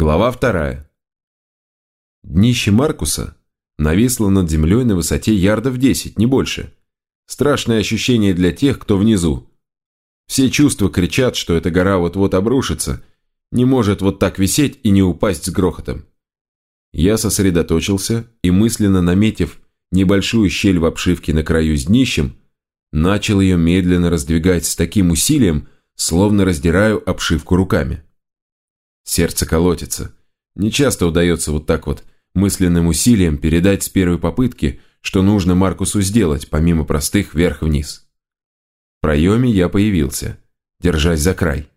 Глава вторая. Днище Маркуса нависло над землей на высоте ярдов 10, не больше. Страшное ощущение для тех, кто внизу. Все чувства кричат, что эта гора вот-вот обрушится, не может вот так висеть и не упасть с грохотом. Я сосредоточился и, мысленно наметив небольшую щель в обшивке на краю с днищем, начал ее медленно раздвигать с таким усилием, словно раздираю обшивку руками. Сердце колотится. Не часто удается вот так вот мысленным усилием передать с первой попытки, что нужно Маркусу сделать, помимо простых вверх-вниз. В проеме я появился, держась за край.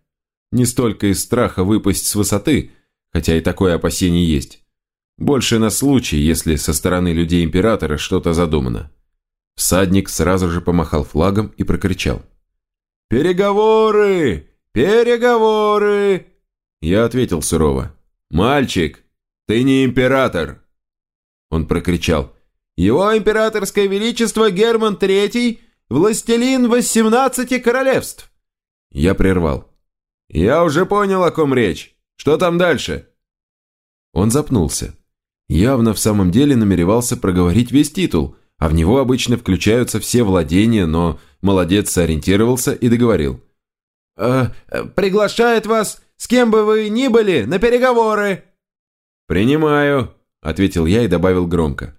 Не столько из страха выпасть с высоты, хотя и такое опасение есть. Больше на случай, если со стороны людей Императора что-то задумано. Всадник сразу же помахал флагом и прокричал. «Переговоры! Переговоры!» Я ответил сурово. «Мальчик, ты не император!» Он прокричал. «Его императорское величество Герман Третий, властелин восемнадцати королевств!» Я прервал. «Я уже понял, о ком речь. Что там дальше?» Он запнулся. Явно в самом деле намеревался проговорить весь титул, а в него обычно включаются все владения, но молодец сориентировался и договорил. «Э, «Приглашает вас, с кем бы вы ни были, на переговоры!» «Принимаю», — ответил я и добавил громко.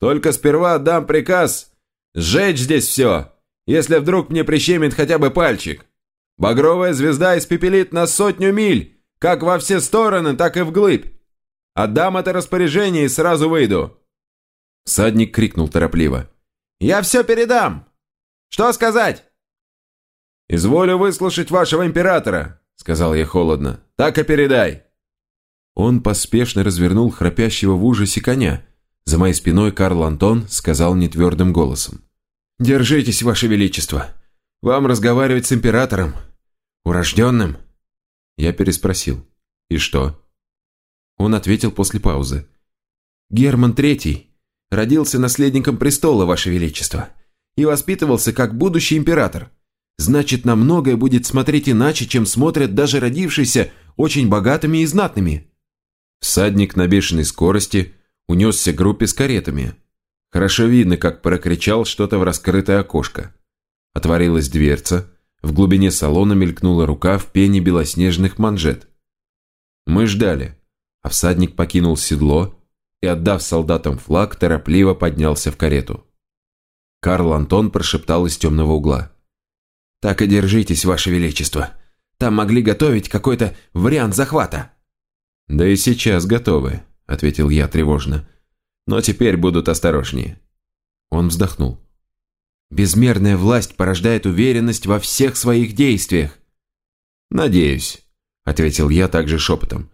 «Только сперва отдам приказ сжечь здесь все, если вдруг мне прищемит хотя бы пальчик. Багровая звезда испепелит на сотню миль, как во все стороны, так и вглыбь. Отдам это распоряжение и сразу выйду». Садник крикнул торопливо. «Я все передам! Что сказать?» «Изволю выслушать вашего императора», — сказал я холодно. «Так и передай». Он поспешно развернул храпящего в ужасе коня. За моей спиной Карл Антон сказал нетвердым голосом. «Держитесь, ваше величество. Вам разговаривать с императором. Урожденным?» Я переспросил. «И что?» Он ответил после паузы. «Герман Третий родился наследником престола, Ваше Величество, и воспитывался как будущий император. Значит, на многое будет смотреть иначе, чем смотрят даже родившиеся очень богатыми и знатными». Всадник на бешеной скорости унесся к группе с каретами. Хорошо видно, как прокричал что-то в раскрытое окошко. Отворилась дверца, в глубине салона мелькнула рука в пене белоснежных манжет. Мы ждали а всадник покинул седло и, отдав солдатам флаг, торопливо поднялся в карету. Карл Антон прошептал из темного угла. «Так и держитесь, Ваше Величество. Там могли готовить какой-то вариант захвата». «Да и сейчас готовы», — ответил я тревожно. «Но теперь будут осторожнее». Он вздохнул. «Безмерная власть порождает уверенность во всех своих действиях». «Надеюсь», — ответил я также шепотом.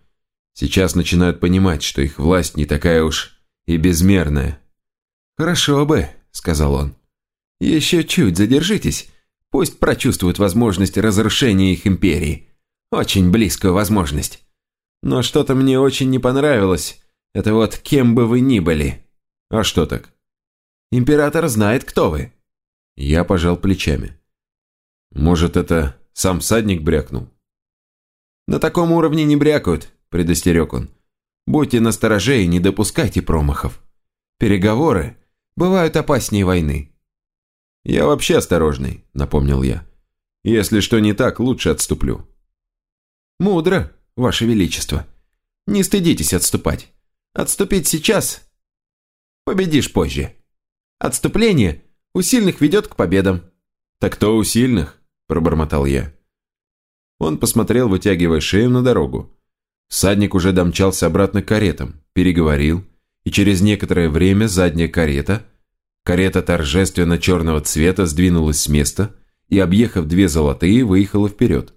Сейчас начинают понимать, что их власть не такая уж и безмерная. «Хорошо бы», — сказал он. «Еще чуть задержитесь. Пусть прочувствуют возможность разрушения их империи. Очень близкую возможность. Но что-то мне очень не понравилось. Это вот кем бы вы ни были». «А что так?» «Император знает, кто вы». Я пожал плечами. «Может, это сам садник брякнул?» «На таком уровне не брякают предостерег он. «Будьте настороже и не допускайте промахов. Переговоры бывают опаснее войны». «Я вообще осторожный», — напомнил я. «Если что не так, лучше отступлю». «Мудро, Ваше Величество. Не стыдитесь отступать. Отступить сейчас — победишь позже. Отступление у сильных ведет к победам». «Так кто у сильных?» – пробормотал я. Он посмотрел, вытягивая шею на дорогу. Садник уже домчался обратно к каретам, переговорил, и через некоторое время задняя карета, карета торжественно черного цвета, сдвинулась с места и, объехав две золотые, выехала вперед.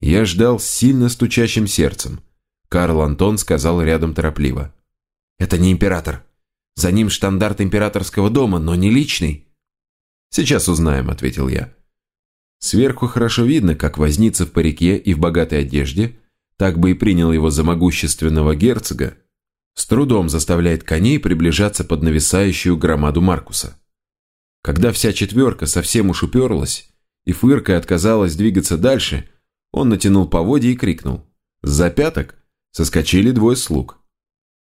Я ждал с сильно стучащим сердцем. Карл Антон сказал рядом торопливо. «Это не император. За ним штандарт императорского дома, но не личный». «Сейчас узнаем», — ответил я. Сверху хорошо видно, как возница в парике и в богатой одежде так бы и принял его за могущественного герцога, с трудом заставляет коней приближаться под нависающую громаду Маркуса. Когда вся четверка совсем уж уперлась, и фыркой отказалась двигаться дальше, он натянул поводья и крикнул. За пяток соскочили двое слуг.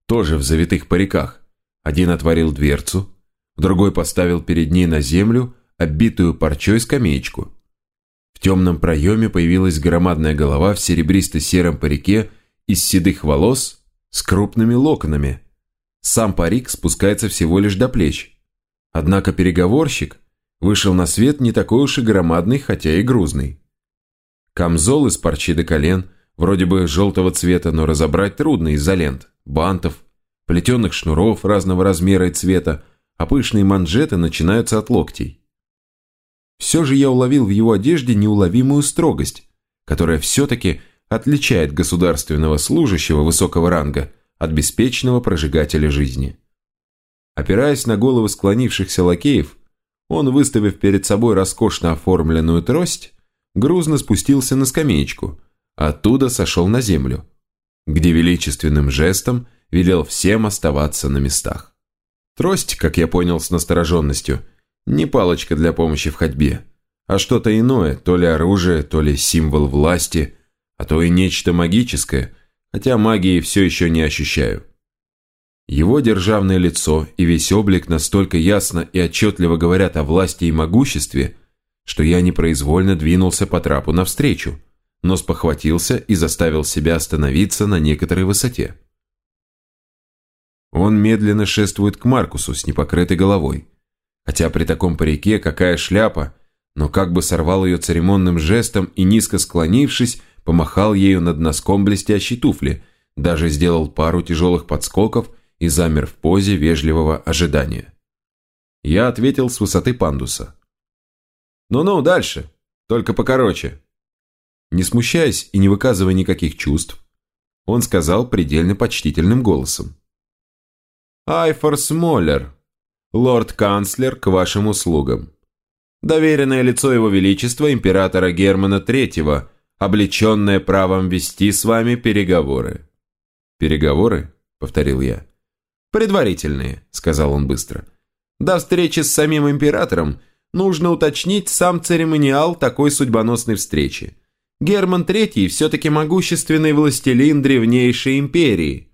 Тоже в завитых париках. Один отворил дверцу, другой поставил перед ней на землю оббитую парчой скамеечку. В темном проеме появилась громадная голова в серебристо-сером парике из седых волос с крупными локонами. Сам парик спускается всего лишь до плеч. Однако переговорщик вышел на свет не такой уж и громадный, хотя и грузный. Камзол из парчи до колен, вроде бы желтого цвета, но разобрать трудно из-за лент, бантов, плетеных шнуров разного размера и цвета, а пышные манжеты начинаются от локтей. Все же я уловил в его одежде неуловимую строгость, которая все-таки отличает государственного служащего высокого ранга от беспечного прожигателя жизни. Опираясь на головы склонившихся лакеев, он, выставив перед собой роскошно оформленную трость, грузно спустился на скамеечку, оттуда сошел на землю, где величественным жестом велел всем оставаться на местах. Трость, как я понял с настороженностью, не палочка для помощи в ходьбе, а что-то иное, то ли оружие, то ли символ власти, а то и нечто магическое, хотя магии все еще не ощущаю. Его державное лицо и весь облик настолько ясно и отчетливо говорят о власти и могуществе, что я непроизвольно двинулся по трапу навстречу, но спохватился и заставил себя остановиться на некоторой высоте. Он медленно шествует к Маркусу с непокрытой головой, хотя при таком парике какая шляпа, но как бы сорвал ее церемонным жестом и низко склонившись, помахал ею над носком блестящей туфли, даже сделал пару тяжелых подскоков и замер в позе вежливого ожидания. Я ответил с высоты пандуса. «Ну-ну, дальше. Только покороче». Не смущаясь и не выказывая никаких чувств, он сказал предельно почтительным голосом. «Айфор Смоллер, лорд-канцлер к вашим услугам. Доверенное лицо его величества императора Германа Третьего, облеченное правом вести с вами переговоры». «Переговоры?» — повторил я. «Предварительные», — сказал он быстро. «До встречи с самим императором – нужно уточнить сам церемониал такой судьбоносной встречи. Герман III все-таки могущественный властелин древнейшей империи.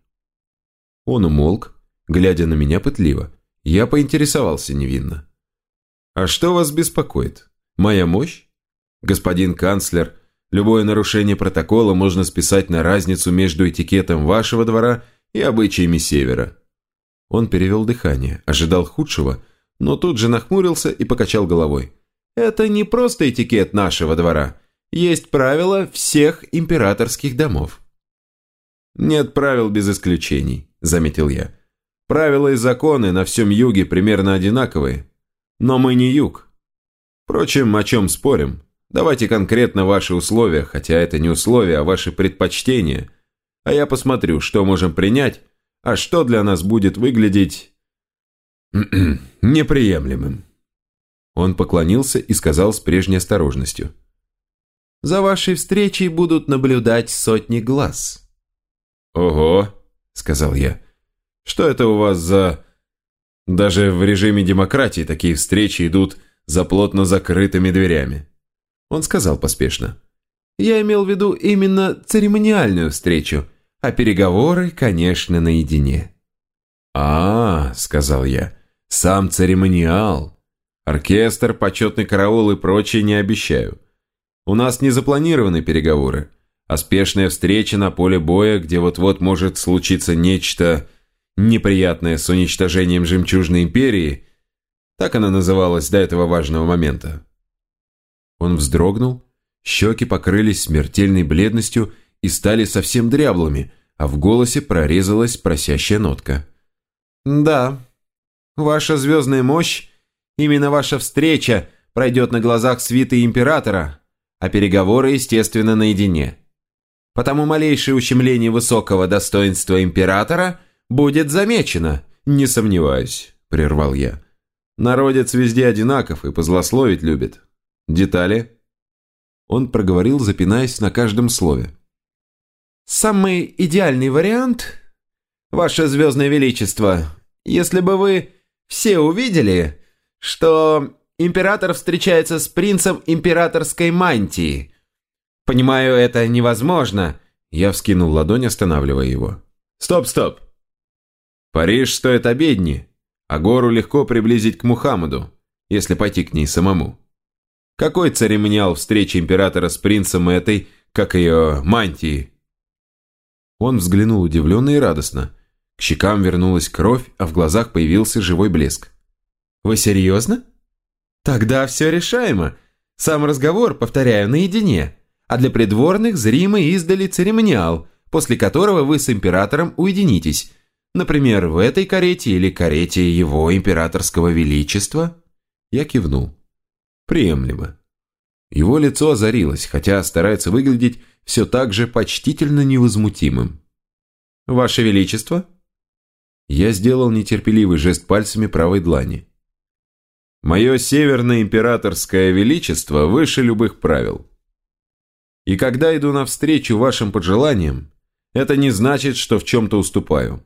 Он умолк, глядя на меня пытливо. Я поинтересовался невинно. «А что вас беспокоит? Моя мощь? Господин канцлер, любое нарушение протокола можно списать на разницу между этикетом вашего двора и обычаями Севера». Он перевел дыхание, ожидал худшего – но тут же нахмурился и покачал головой. «Это не просто этикет нашего двора. Есть правила всех императорских домов». «Нет правил без исключений», – заметил я. «Правила и законы на всем юге примерно одинаковые. Но мы не юг. Впрочем, о чем спорим? Давайте конкретно ваши условия, хотя это не условия, а ваши предпочтения. А я посмотрю, что можем принять, а что для нас будет выглядеть неприемлемым. Он поклонился и сказал с прежней осторожностью. «За вашей встречей будут наблюдать сотни глаз». «Ого», — сказал я. «Что это у вас за...» Даже в режиме демократии такие встречи идут за плотно закрытыми дверями. Он сказал поспешно. «Я имел в виду именно церемониальную встречу, а переговоры, конечно, наедине». «А, — сказал я, сам церемониал. Оркестр, почетный караул и прочее не обещаю. У нас не запланированы переговоры, а спешная встреча на поле боя, где вот-вот может случиться нечто неприятное с уничтожением жемчужной империи. Так она называлась до этого важного момента. Он вздрогнул, щеки покрылись смертельной бледностью и стали совсем дряблыми, а в голосе прорезалась просящая нотка. «Да, Ваша звездная мощь, именно ваша встреча пройдет на глазах свиты императора, а переговоры, естественно, наедине. Потому малейшее ущемление высокого достоинства императора будет замечено, не сомневаюсь, прервал я. Народец везде одинаков и позлословить любит. Детали? Он проговорил, запинаясь на каждом слове. «Самый идеальный вариант, Ваше Звездное Величество, если бы вы все увидели, что император встречается с принцем императорской мантии. Понимаю, это невозможно. Я вскинул ладонь, останавливая его. «Стоп, стоп! Париж стоит обедни, а гору легко приблизить к Мухаммаду, если пойти к ней самому. Какой церемониал встречи императора с принцем этой, как ее, мантии?» Он взглянул удивленно и радостно. К щекам вернулась кровь, а в глазах появился живой блеск. «Вы серьезно? Тогда все решаемо. Сам разговор, повторяю, наедине а для придворных зримый издали церемониал, после которого вы с императором уединитесь, например, в этой карете или карете его императорского величества?» Я кивнул. «Приемлемо». Его лицо озарилось, хотя старается выглядеть все так же почтительно невозмутимым. «Ваше Величество?» Я сделал нетерпеливый жест пальцами правой длани. «Мое северное императорское величество выше любых правил. И когда иду навстречу вашим пожеланиям, это не значит, что в чем-то уступаю.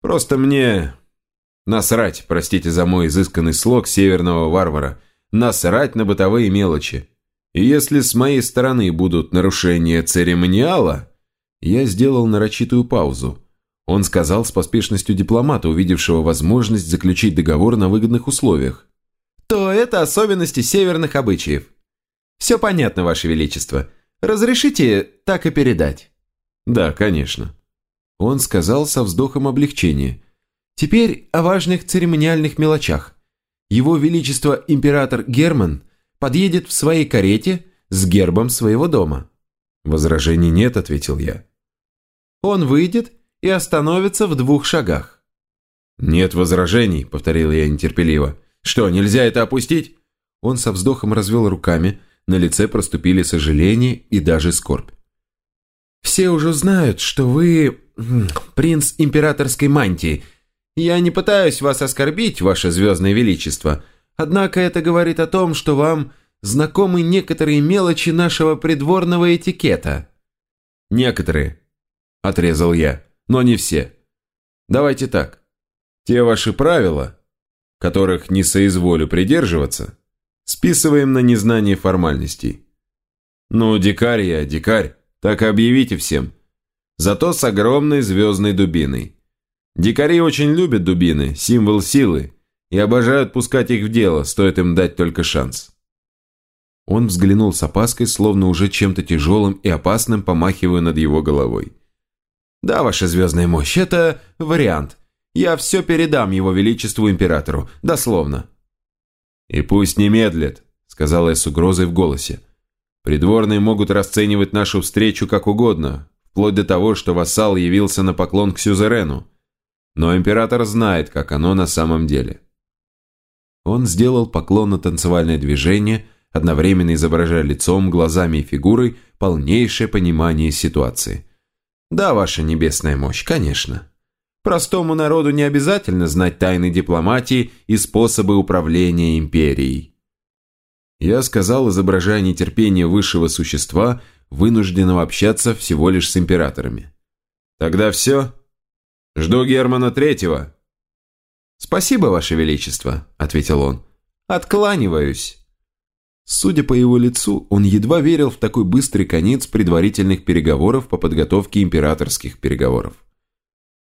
Просто мне насрать, простите за мой изысканный слог северного варвара, насрать на бытовые мелочи. И если с моей стороны будут нарушения церемониала, я сделал нарочитую паузу. Он сказал с поспешностью дипломата, увидевшего возможность заключить договор на выгодных условиях. То это особенности северных обычаев. Все понятно, Ваше Величество. Разрешите так и передать?» «Да, конечно». Он сказал со вздохом облегчения. «Теперь о важных церемониальных мелочах. Его Величество император Герман подъедет в своей карете с гербом своего дома». «Возражений нет», — ответил я. «Он выйдет и остановится в двух шагах». «Нет возражений», — повторил я нетерпеливо. «Что, нельзя это опустить?» Он со вздохом развел руками, — на лице проступили сожаление и даже скорбь. «Все уже знают, что вы принц императорской мантии. Я не пытаюсь вас оскорбить, ваше звездное величество, однако это говорит о том, что вам знакомы некоторые мелочи нашего придворного этикета». «Некоторые», — отрезал я, — «но не все. Давайте так. Те ваши правила, которых не соизволю придерживаться, Списываем на незнание формальностей. Ну, дикарь я, дикарь, так объявите всем. Зато с огромной звездной дубиной. Дикари очень любят дубины, символ силы, и обожают пускать их в дело, стоит им дать только шанс. Он взглянул с опаской, словно уже чем-то тяжелым и опасным помахивая над его головой. «Да, ваша звездная мощь, это вариант. Я все передам его величеству императору, дословно. «И пусть не медлит», — сказала я с угрозой в голосе. «Придворные могут расценивать нашу встречу как угодно, вплоть до того, что вассал явился на поклон к сюзерену. Но император знает, как оно на самом деле». Он сделал поклон на танцевальное движение, одновременно изображая лицом, глазами и фигурой полнейшее понимание ситуации. «Да, ваша небесная мощь, конечно». Простому народу не обязательно знать тайны дипломатии и способы управления империей. Я сказал, изображая нетерпение высшего существа, вынужденного общаться всего лишь с императорами. «Тогда все? Жду Германа Третьего». «Спасибо, Ваше Величество», — ответил он. «Откланиваюсь». Судя по его лицу, он едва верил в такой быстрый конец предварительных переговоров по подготовке императорских переговоров.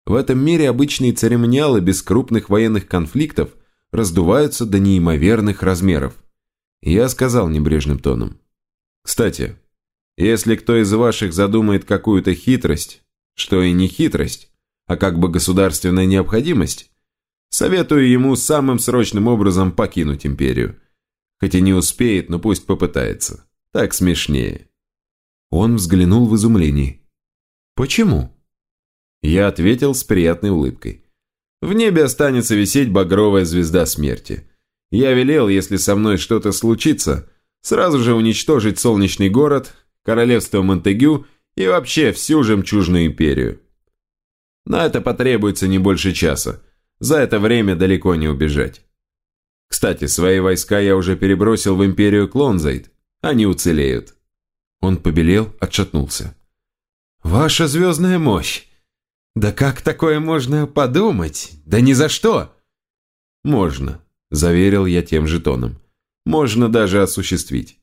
В этом мире обычные церемониалы без крупных военных конфликтов раздуваются до неимоверных размеров. я сказал небрежным тоном. Кстати, если кто из ваших задумает какую-то хитрость, что и не хитрость, а как бы государственная необходимость, советую ему самым срочным образом покинуть империю. Хоть и не успеет, но пусть попытается. Так смешнее. Он взглянул в изумлении. «Почему?» Я ответил с приятной улыбкой. В небе останется висеть багровая звезда смерти. Я велел, если со мной что-то случится, сразу же уничтожить солнечный город, королевство Монтегю и вообще всю жемчужную империю. На это потребуется не больше часа. За это время далеко не убежать. Кстати, свои войска я уже перебросил в империю Клонзайт. Они уцелеют. Он побелел, отшатнулся. «Ваша звездная мощь! «Да как такое можно подумать? Да ни за что!» «Можно», – заверил я тем же тоном. «Можно даже осуществить.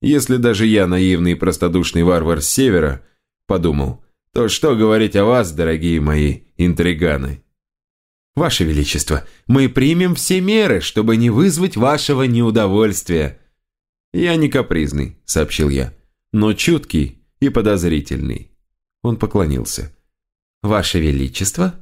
Если даже я, наивный и простодушный варвар с севера, подумал, то что говорить о вас, дорогие мои интриганы? Ваше Величество, мы примем все меры, чтобы не вызвать вашего неудовольствия. Я не капризный, сообщил я, но чуткий и подозрительный. Он поклонился. Ваше Величество?